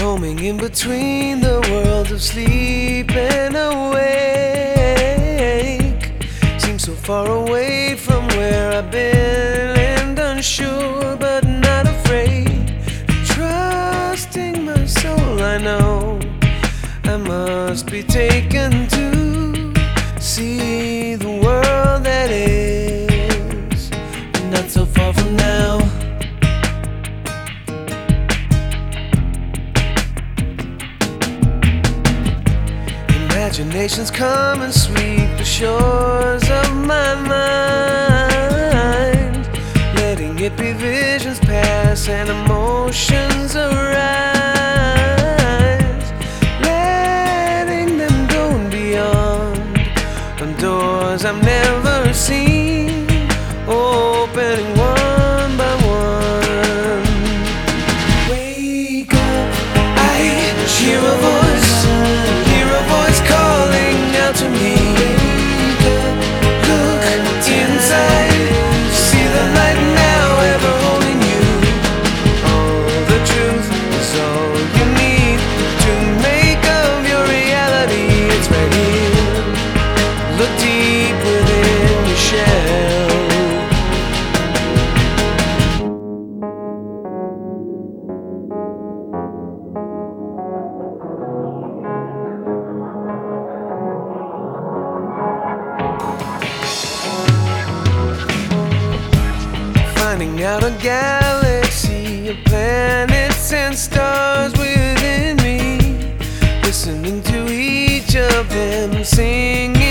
Roaming in between the worlds of sleep and awake. Seems so far away been and unsure, but not afraid. Trusting my soul, I know I must be taken to see the world that is not so far from now. Imaginations come and sweep the shores pass and emotions arise, letting them go beyond on doors I've never Out a galaxy of planets and stars within me. Listening to each of them same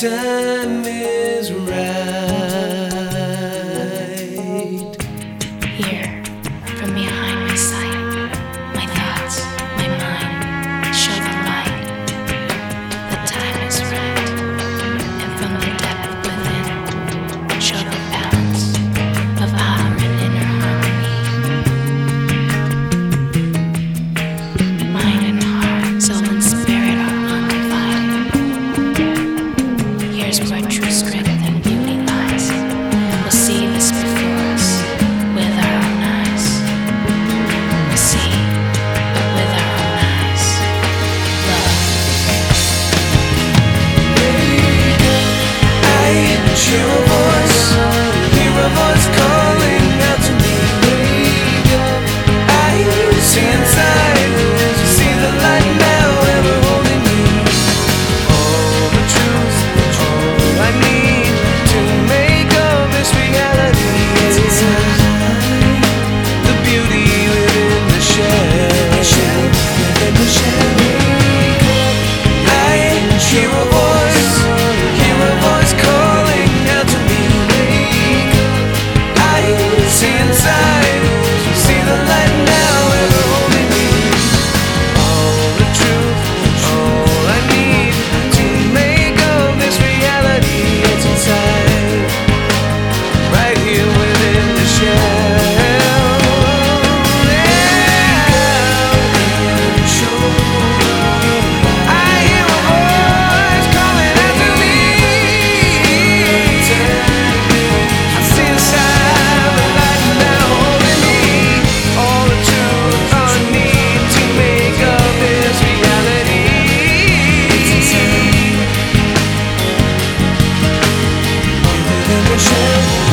time. Hoje